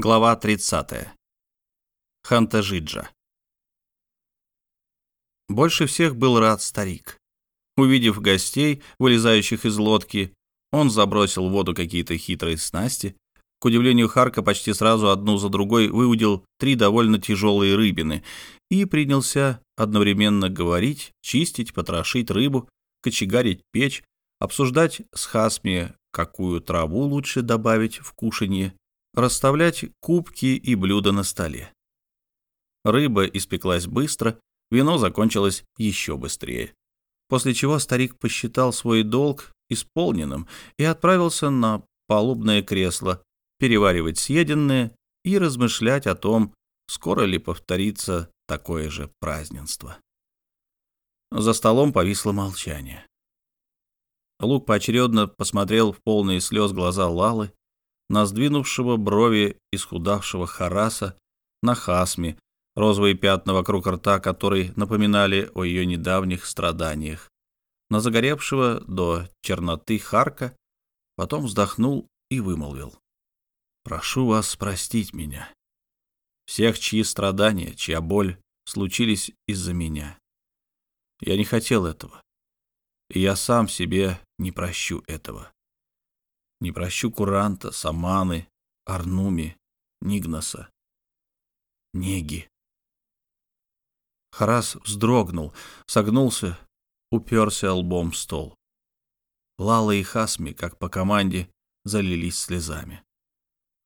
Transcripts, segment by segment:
Глава 30. Хантажиджа. Больше всех был рад старик. Увидев гостей, вылезающих из лодки, он забросил в воду какие-то хитрые снасти. К удивлению Харка, почти сразу одну за другой выудил три довольно тяжелые рыбины и принялся одновременно говорить, чистить, потрошить рыбу, кочегарить печь, обсуждать с Хасми, какую траву лучше добавить в кушанье, расставлять кубки и блюда на столе. Рыба испеклась быстро, вино закончилось еще быстрее. После чего старик посчитал свой долг исполненным и отправился на палубное кресло переваривать съеденное и размышлять о том, скоро ли повторится такое же празднество. За столом повисло молчание. Лук поочередно посмотрел в полные слез глаза Лалы, на сдвинувшего брови исхудавшего Хараса, на Хасме, розовые пятна вокруг рта, которые напоминали о ее недавних страданиях, на загоревшего до черноты Харка, потом вздохнул и вымолвил. «Прошу вас простить меня. Всех, чьи страдания, чья боль случились из-за меня. Я не хотел этого, и я сам себе не прощу этого. Не прощу Куранта, Саманы, Арнуми, Нигнаса, Неги. Харас вздрогнул, согнулся, уперся лбом в стол. Лала и Хасми, как по команде, залились слезами.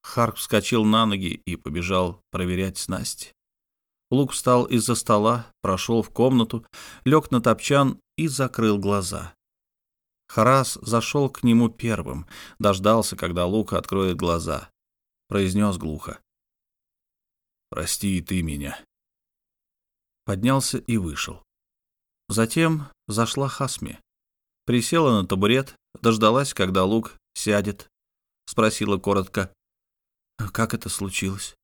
Харк вскочил на ноги и побежал проверять снасти. Лук встал из-за стола, прошел в комнату, лег на топчан и закрыл глаза. Харас зашел к нему первым, дождался, когда Лука откроет глаза. Произнес глухо. «Прости и ты меня». Поднялся и вышел. Затем зашла Хасми. Присела на табурет, дождалась, когда Лук сядет. Спросила коротко. «Как это случилось?»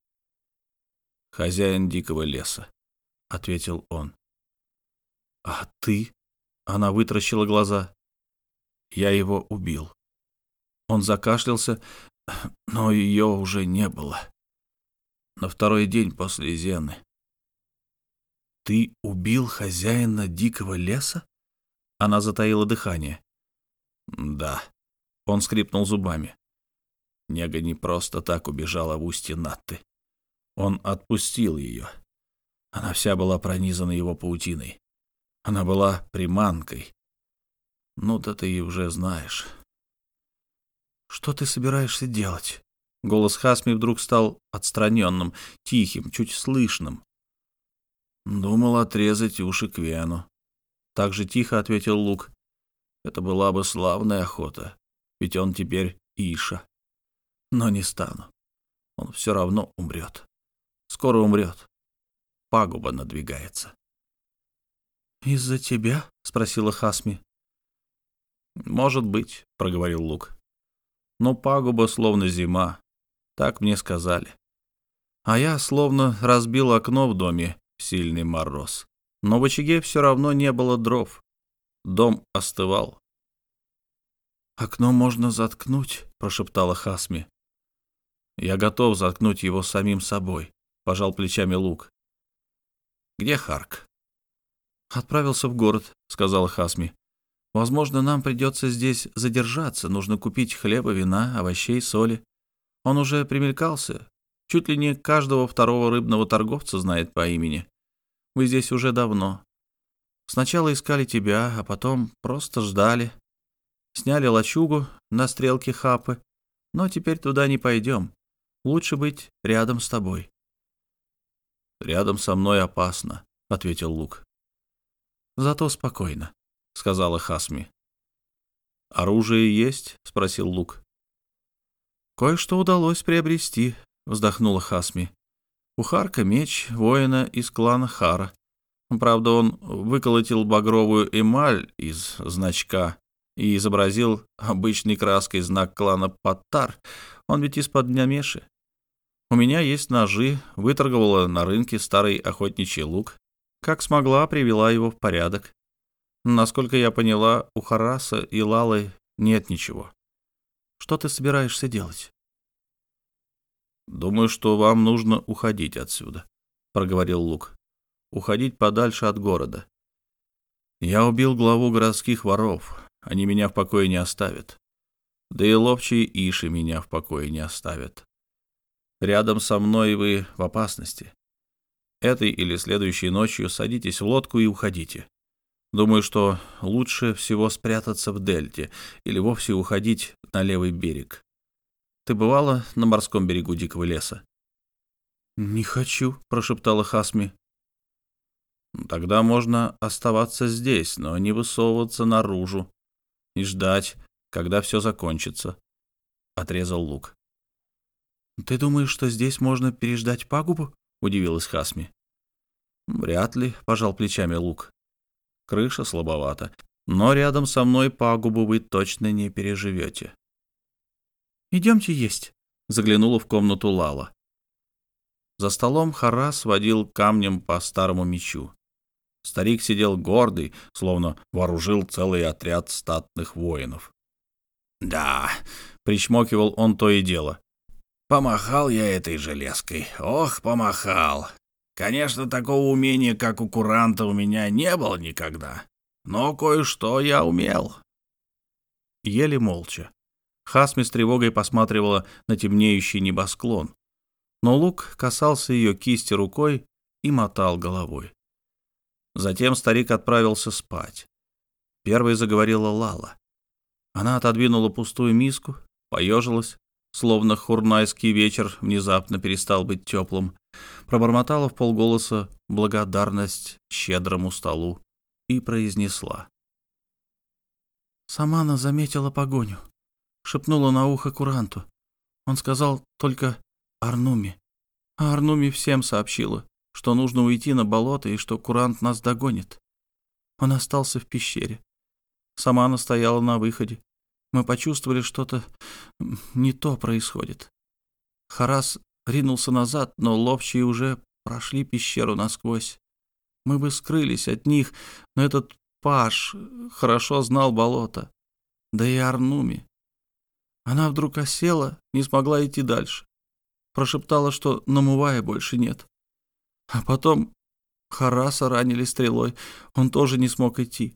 «Хозяин дикого леса», — ответил он. «А ты?» — она вытращила глаза. Я его убил. Он закашлялся, но ее уже не было. На второй день после Зены. «Ты убил хозяина дикого леса?» Она затаила дыхание. «Да». Он скрипнул зубами. Нега не просто так убежала в устье Натты. Он отпустил ее. Она вся была пронизана его паутиной. Она была приманкой, ну да ты и уже знаешь. Что ты собираешься делать? Голос Хасми вдруг стал отстраненным, тихим, чуть слышным. Думал отрезать уши Квену. Так же тихо ответил Лук. Это была бы славная охота, ведь он теперь Иша. Но не стану. Он все равно умрет. Скоро умрет. Пагуба надвигается. «Из-за тебя?» — спросила Хасми. «Может быть», — проговорил Лук. «Но пагуба словно зима. Так мне сказали. А я словно разбил окно в доме сильный мороз. Но в очаге все равно не было дров. Дом остывал. «Окно можно заткнуть», — прошептала Хасми. «Я готов заткнуть его самим собой», — пожал плечами Лук. «Где Харк?» «Отправился в город», — сказала Хасми. Возможно, нам придется здесь задержаться. Нужно купить хлеба, вина, овощей, соли. Он уже примелькался. Чуть ли не каждого второго рыбного торговца знает по имени. Вы здесь уже давно. Сначала искали тебя, а потом просто ждали. Сняли лачугу на стрелке Хапы. Но теперь туда не пойдем. Лучше быть рядом с тобой. «Рядом со мной опасно», — ответил Лук. «Зато спокойно сказала Хасми. «Оружие есть?» — спросил Лук. «Кое-что удалось приобрести», — вздохнула Хасми. «У Харка меч воина из клана Хара. Правда, он выколотил багровую эмаль из значка и изобразил обычной краской знак клана Паттар. Он ведь из-под Нямеши. У меня есть ножи, выторговала на рынке старый охотничий лук. Как смогла, привела его в порядок. Насколько я поняла, у Хараса и Лалы нет ничего. Что ты собираешься делать? думаю, что вам нужно уходить отсюда», — проговорил Лук. «Уходить подальше от города. Я убил главу городских воров. Они меня в покое не оставят. Да и ловчие Иши меня в покое не оставят. Рядом со мной вы в опасности. Этой или следующей ночью садитесь в лодку и уходите. Думаю, что лучше всего спрятаться в дельте или вовсе уходить на левый берег. Ты бывала на морском берегу дикого леса? «Не хочу», — прошептала Хасми. «Тогда можно оставаться здесь, но не высовываться наружу и ждать, когда все закончится», — отрезал Лук. «Ты думаешь, что здесь можно переждать пагубу?» — удивилась Хасми. «Вряд ли», — пожал плечами Лук. «Крыша слабовата, но рядом со мной пагубу вы точно не переживете». «Идемте есть», — заглянула в комнату Лала. За столом Харас водил камнем по старому мечу. Старик сидел гордый, словно вооружил целый отряд статных воинов. «Да», — причмокивал он то и дело, — «помахал я этой железкой, ох, помахал. Конечно, такого умения, как у куранта, у меня не было никогда, но кое-что я умел». Еле молча. Хасми с тревогой посматривала на темнеющий небосклон, но Лук касался ее кисти рукой и мотал головой. Затем старик отправился спать. Первой заговорила Лала. Она отодвинула пустую миску, поежилась, словно хурнайский вечер внезапно перестал быть теплым, пробормотала в полголоса благодарность щедрому столу и произнесла. Самана заметила погоню шепнула на ухо куранту. Он сказал только Арнуми. А Арнуми всем сообщила, что нужно уйти на болото и что курант нас догонит. Он остался в пещере. Сама она стояла на выходе. Мы почувствовали, что-то не то происходит. Харас ринулся назад, но ловчие уже прошли пещеру насквозь. Мы бы скрылись от них, но этот Паш хорошо знал болото. Да и Арнуми. Она вдруг осела, не смогла идти дальше. Прошептала, что намывая больше нет. А потом Хараса ранили стрелой, он тоже не смог идти.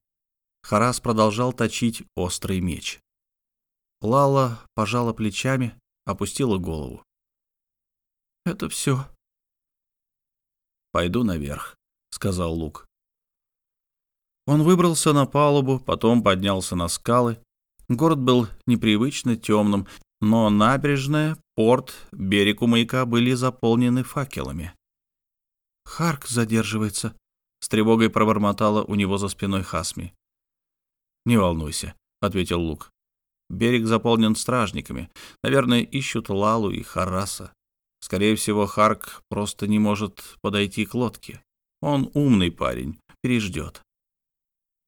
Харас продолжал точить острый меч. Лала пожала плечами, опустила голову. «Это все». «Пойду наверх», — сказал Лук. Он выбрался на палубу, потом поднялся на скалы Город был непривычно темным, но набережная, порт, берег у маяка были заполнены факелами. «Харк задерживается», — с тревогой пробормотала у него за спиной Хасми. «Не волнуйся», — ответил Лук. «Берег заполнен стражниками. Наверное, ищут Лалу и Хараса. Скорее всего, Харк просто не может подойти к лодке. Он умный парень, переждет.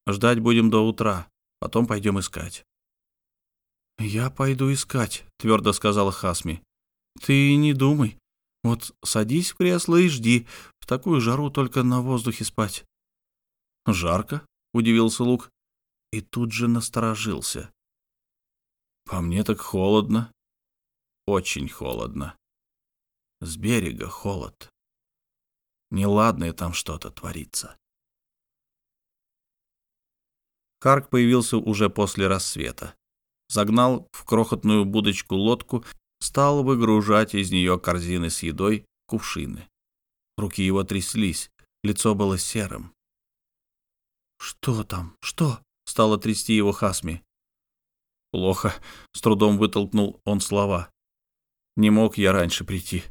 Ждать будем до утра, потом пойдем искать». «Я пойду искать», — твердо сказала Хасми. «Ты не думай. Вот садись в кресло и жди. В такую жару только на воздухе спать». «Жарко?» — удивился Лук. И тут же насторожился. «По мне так холодно. Очень холодно. С берега холод. Неладное там что-то творится». Карк появился уже после рассвета загнал в крохотную будочку лодку, стал выгружать из нее корзины с едой, кувшины. Руки его тряслись, лицо было серым. «Что там? Что?» — стало трясти его Хасми. «Плохо», — с трудом вытолкнул он слова. «Не мог я раньше прийти.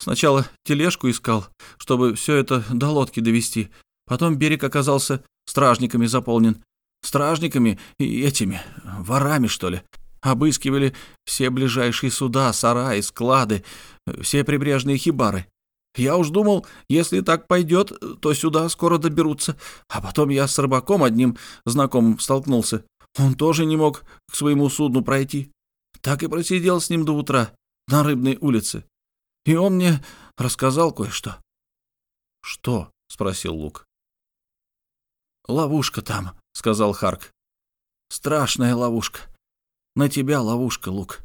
Сначала тележку искал, чтобы все это до лодки довести. Потом берег оказался стражниками заполнен. Стражниками и этими, ворами, что ли. Обыскивали все ближайшие суда, сараи, склады, все прибрежные хибары. Я уж думал, если так пойдет, то сюда скоро доберутся. А потом я с рыбаком одним знакомым столкнулся. Он тоже не мог к своему судну пройти. Так и просидел с ним до утра на рыбной улице. И он мне рассказал кое-что. «Что?», — спросил Лук. «Ловушка там», — сказал Харк. «Страшная ловушка. На тебя ловушка, Лук.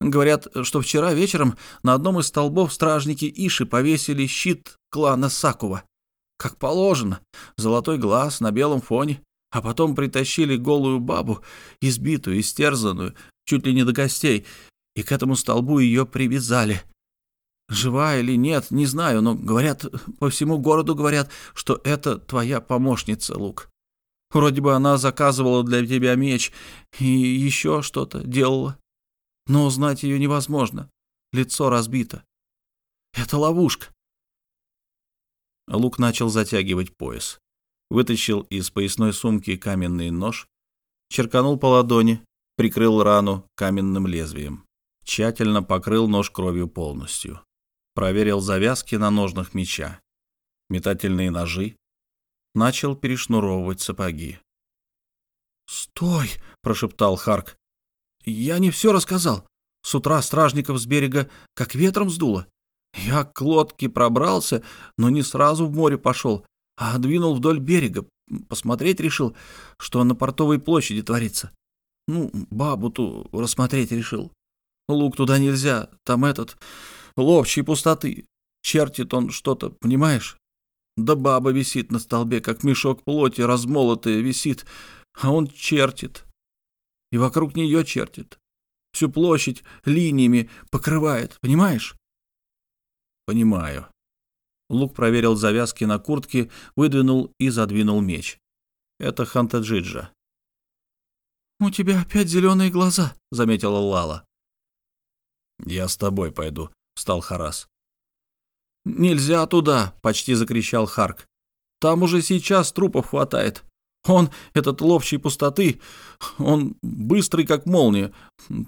Говорят, что вчера вечером на одном из столбов стражники Иши повесили щит клана Сакува. Как положено, золотой глаз на белом фоне, а потом притащили голую бабу, избитую, истерзанную, чуть ли не до костей, и к этому столбу ее привязали. Жива или нет, не знаю, но говорят, по всему городу говорят, что это твоя помощница, Лук. Вроде бы она заказывала для тебя меч и еще что-то делала. Но узнать ее невозможно. Лицо разбито. Это ловушка. Лук начал затягивать пояс. Вытащил из поясной сумки каменный нож, черканул по ладони, прикрыл рану каменным лезвием. Тщательно покрыл нож кровью полностью. Проверил завязки на ножнах меча. Метательные ножи. Начал перешнуровывать сапоги. «Стой!» — прошептал Харк. Я не все рассказал. С утра стражников с берега как ветром сдуло. Я к лодке пробрался, но не сразу в море пошел, а двинул вдоль берега. Посмотреть решил, что на портовой площади творится. Ну, бабу ту рассмотреть решил. Лук туда нельзя, там этот, ловчий пустоты. Чертит он что-то, понимаешь? Да баба висит на столбе, как мешок плоти размолотая висит, а он чертит и вокруг нее чертит. Всю площадь линиями покрывает, понимаешь? Понимаю. Лук проверил завязки на куртке, выдвинул и задвинул меч. Это Хантаджиджа. «У тебя опять зеленые глаза», — заметила Лала. «Я с тобой пойду», — встал Харас. «Нельзя туда!» — почти закричал Харк. «Там уже сейчас трупов хватает. Он, этот ловчий пустоты, он быстрый, как молния.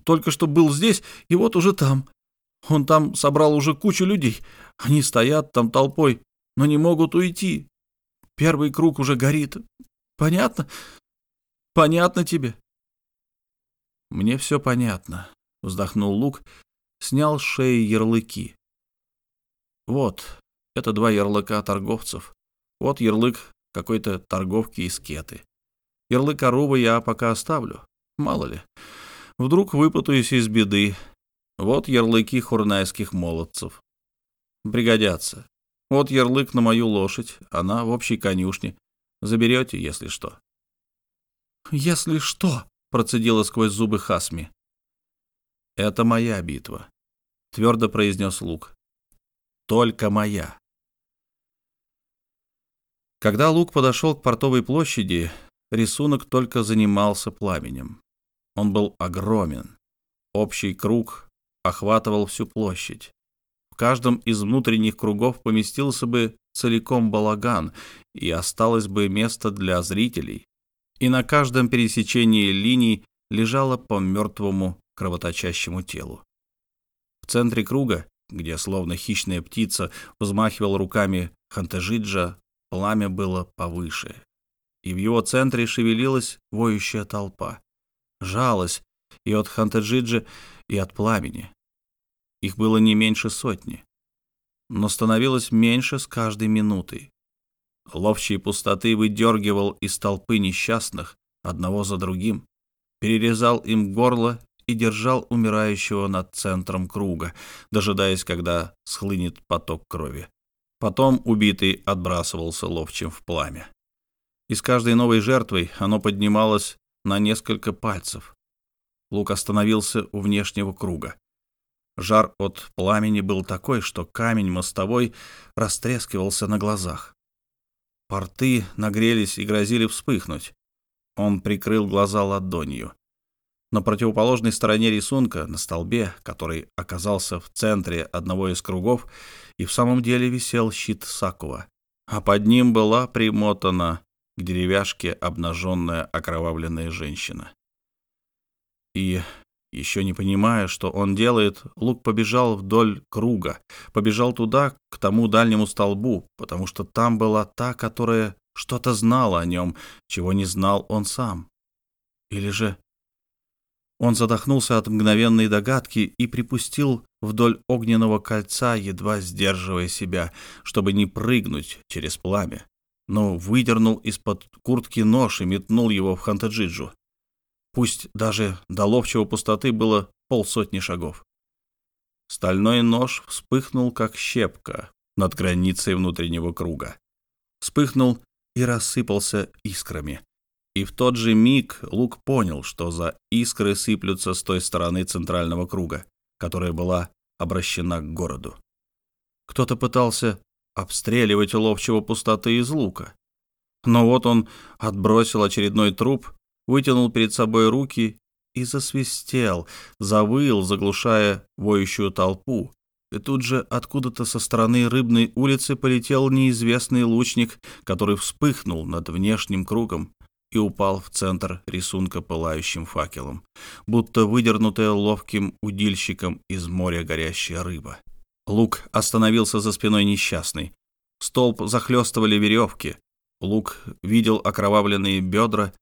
Только что был здесь, и вот уже там. Он там собрал уже кучу людей. Они стоят там толпой, но не могут уйти. Первый круг уже горит. Понятно? Понятно тебе? Мне все понятно, вздохнул Лук, снял с шеи ярлыки. Вот, это два ярлыка торговцев. Вот ярлык какой-то торговки из Кеты. Ярлык Арубы я пока оставлю, мало ли. Вдруг выпутаюсь из беды. Вот ярлыки хурнайских молодцев. Пригодятся. Вот ярлык на мою лошадь, она в общей конюшне. Заберете, если что. «Если что», — процедила сквозь зубы Хасми. «Это моя битва», — твердо произнес Лук. «Только моя». Когда Лук подошел к портовой площади, рисунок только занимался пламенем. Он был огромен. Общий круг охватывал всю площадь. В каждом из внутренних кругов поместился бы целиком балаган, и осталось бы место для зрителей. И на каждом пересечении линий лежало по мертвому кровоточащему телу. В центре круга, где словно хищная птица взмахивал руками Хантежиджа, Пламя было повыше, и в его центре шевелилась воющая толпа. Жалась и от Хантаджиджи, и от пламени. Их было не меньше сотни, но становилось меньше с каждой минутой. Ловчий пустоты выдергивал из толпы несчастных, одного за другим, перерезал им горло и держал умирающего над центром круга, дожидаясь, когда схлынет поток крови. Потом убитый отбрасывался ловчим в пламя. И с каждой новой жертвой оно поднималось на несколько пальцев. Лук остановился у внешнего круга. Жар от пламени был такой, что камень мостовой растрескивался на глазах. Порты нагрелись и грозили вспыхнуть. Он прикрыл глаза ладонью. На противоположной стороне рисунка, на столбе, который оказался в центре одного из кругов, и в самом деле висел щит Сакува, а под ним была примотана к деревяшке обнаженная окровавленная женщина. И, еще не понимая, что он делает, Лук побежал вдоль круга, побежал туда, к тому дальнему столбу, потому что там была та, которая что-то знала о нем, чего не знал он сам. Или же он задохнулся от мгновенной догадки и припустил вдоль огненного кольца, едва сдерживая себя, чтобы не прыгнуть через пламя, но выдернул из-под куртки нож и метнул его в Хантаджиджу. Пусть даже до ловчего пустоты было полсотни шагов. Стальной нож вспыхнул, как щепка над границей внутреннего круга. Вспыхнул и рассыпался искрами. И в тот же миг Лук понял, что за искры сыплются с той стороны центрального круга, которая была обращена к городу. Кто-то пытался обстреливать ловчего пустоты из лука. Но вот он отбросил очередной труп, вытянул перед собой руки и засвистел, завыл, заглушая воющую толпу. И тут же откуда-то со стороны рыбной улицы полетел неизвестный лучник, который вспыхнул над внешним кругом и упал в центр рисунка пылающим факелом, будто выдернутая ловким удильщиком из моря горящая рыба. Лук остановился за спиной несчастный. Столб захлестывали веревки. Лук видел окровавленные бедра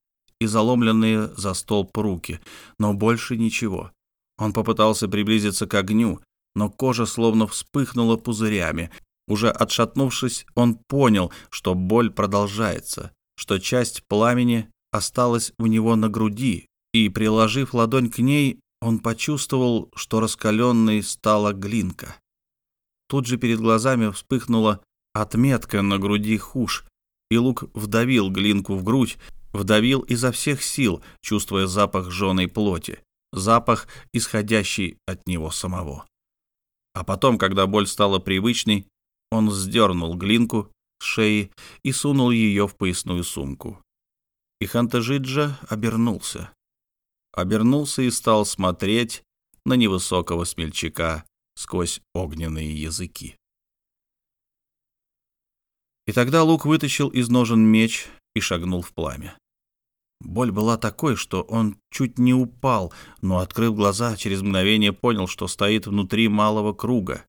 и заломленные за столб руки, но больше ничего. Он попытался приблизиться к огню, но кожа словно вспыхнула пузырями. Уже отшатнувшись, он понял, что боль продолжается, что часть пламени осталась у него на груди, и, приложив ладонь к ней, он почувствовал, что раскаленной стала глинка. Тут же перед глазами вспыхнула отметка на груди хуш, и Лук вдавил глинку в грудь, вдавил изо всех сил, чувствуя запах жженой плоти, запах, исходящий от него самого. А потом, когда боль стала привычной, он сдернул глинку с шеи и сунул ее в поясную сумку. И Хантажиджа обернулся. Обернулся и стал смотреть на невысокого смельчака сквозь огненные языки. И тогда Лук вытащил из ножен меч и шагнул в пламя. Боль была такой, что он чуть не упал, но, открыв глаза, через мгновение понял, что стоит внутри малого круга,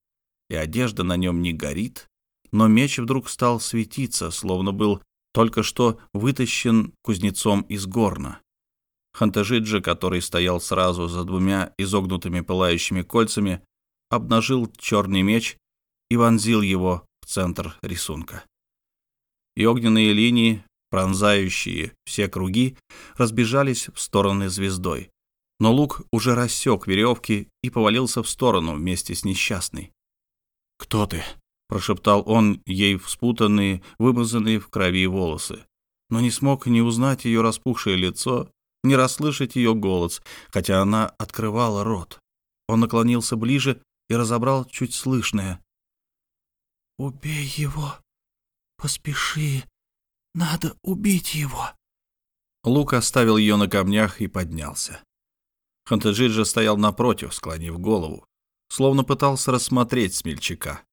и одежда на нем не горит, но меч вдруг стал светиться, словно был только что вытащен кузнецом из горна. Хантажиджа, который стоял сразу за двумя изогнутыми пылающими кольцами, обнажил черный меч и вонзил его в центр рисунка. И огненные линии пронзающие все круги, разбежались в стороны звездой. Но лук уже рассек веревки и повалился в сторону вместе с несчастной. «Кто ты?» — прошептал он ей в спутанные, вымазанные в крови волосы, но не смог ни узнать ее распухшее лицо, ни расслышать ее голос, хотя она открывала рот. Он наклонился ближе и разобрал чуть слышное. «Убей его! Поспеши!» Надо убить его. Лук оставил ее на камнях и поднялся. Хантаджиджа стоял напротив, склонив голову, словно пытался рассмотреть смельчака.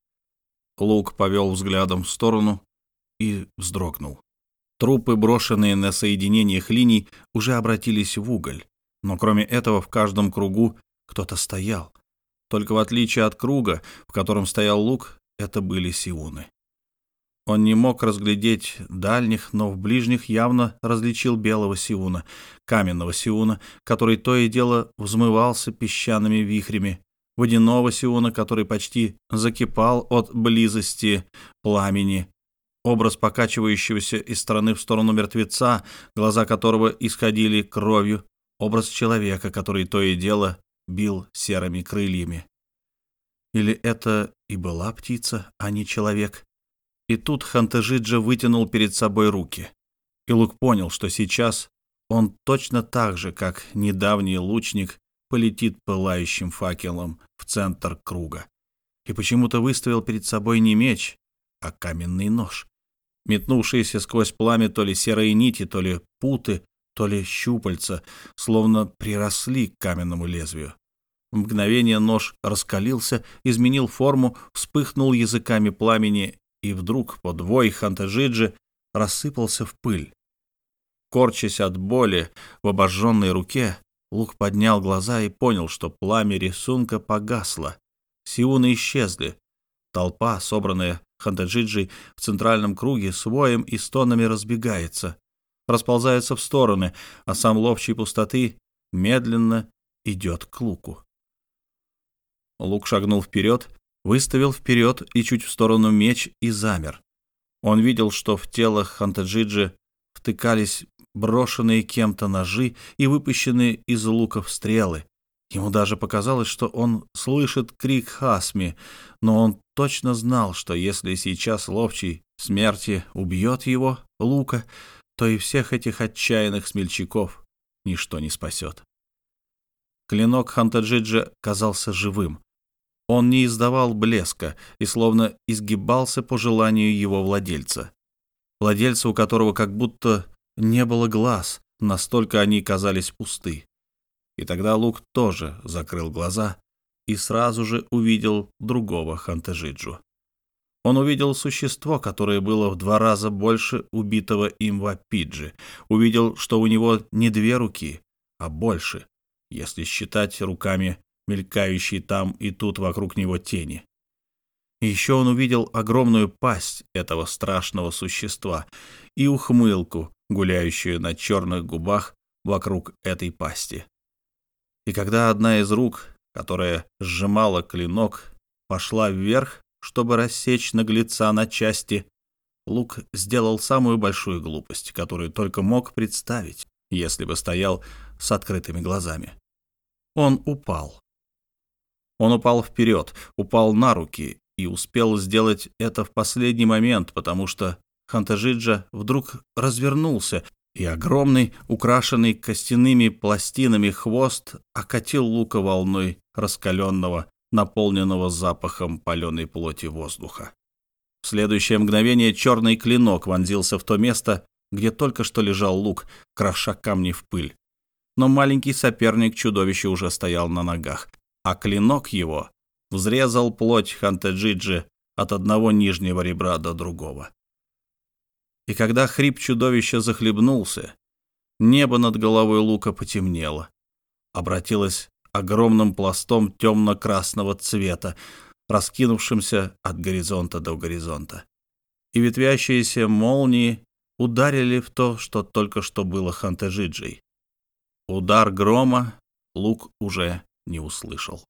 Лук повел взглядом в сторону и вздрогнул. Трупы, брошенные на соединениях линий, уже обратились в уголь, но кроме этого в каждом кругу кто-то стоял. Только в отличие от круга, в котором стоял лук, это были сиуны. Он не мог разглядеть дальних, но в ближних явно различил белого сиуна, каменного сиуна, который то и дело взмывался песчаными вихрями, водяного сиуна, который почти закипал от близости пламени, образ покачивающегося из стороны в сторону мертвеца, глаза которого исходили кровью, образ человека, который то и дело бил серыми крыльями. Или это и была птица, а не человек? И тут Хантажиджа вытянул перед собой руки. И Лук понял, что сейчас он точно так же, как недавний лучник, полетит пылающим факелом в центр круга. И почему-то выставил перед собой не меч, а каменный нож. Метнувшиеся сквозь пламя то ли серые нити, то ли путы, то ли щупальца, словно приросли к каменному лезвию. В мгновение нож раскалился, изменил форму, вспыхнул языками пламени и вдруг подвой Хантажиджи рассыпался в пыль. Корчась от боли в обожженной руке, Лук поднял глаза и понял, что пламя рисунка погасло. Сиуны исчезли. Толпа, собранная Хантаджиджей в центральном круге, с воем и стонами разбегается, расползается в стороны, а сам ловчий пустоты медленно идет к Луку. Лук шагнул вперед выставил вперед и чуть в сторону меч и замер. Он видел, что в тело Хантаджиджи втыкались брошенные кем-то ножи и выпущенные из луков стрелы. Ему даже показалось, что он слышит крик Хасми, но он точно знал, что если сейчас ловчий смерти убьет его, Лука, то и всех этих отчаянных смельчаков ничто не спасет. Клинок Хантаджиджа казался живым. Он не издавал блеска и словно изгибался по желанию его владельца. Владельца, у которого как будто не было глаз, настолько они казались пусты. И тогда Лук тоже закрыл глаза и сразу же увидел другого Хантежиджу. Он увидел существо, которое было в два раза больше убитого им Вапиджи. Увидел, что у него не две руки, а больше, если считать руками мелькающие там и тут вокруг него тени. И еще он увидел огромную пасть этого страшного существа и ухмылку, гуляющую на черных губах вокруг этой пасти. И когда одна из рук, которая сжимала клинок, пошла вверх, чтобы рассечь наглеца на части, Лук сделал самую большую глупость, которую только мог представить, если бы стоял с открытыми глазами. Он упал. Он упал вперед, упал на руки и успел сделать это в последний момент, потому что Хантажиджа вдруг развернулся и огромный, украшенный костяными пластинами хвост окатил лука волной раскаленного, наполненного запахом паленой плоти воздуха. В следующее мгновение черный клинок вонзился в то место, где только что лежал лук, кроша камни в пыль. Но маленький соперник чудовища уже стоял на ногах, а клинок его взрезал плоть Хантеджиджи от одного нижнего ребра до другого. И когда хрип чудовища захлебнулся, небо над головой Лука потемнело, обратилось огромным пластом темно-красного цвета, раскинувшимся от горизонта до горизонта. И ветвящиеся молнии ударили в то, что только что было Хантежиджей. Удар грома Лук уже не услышал.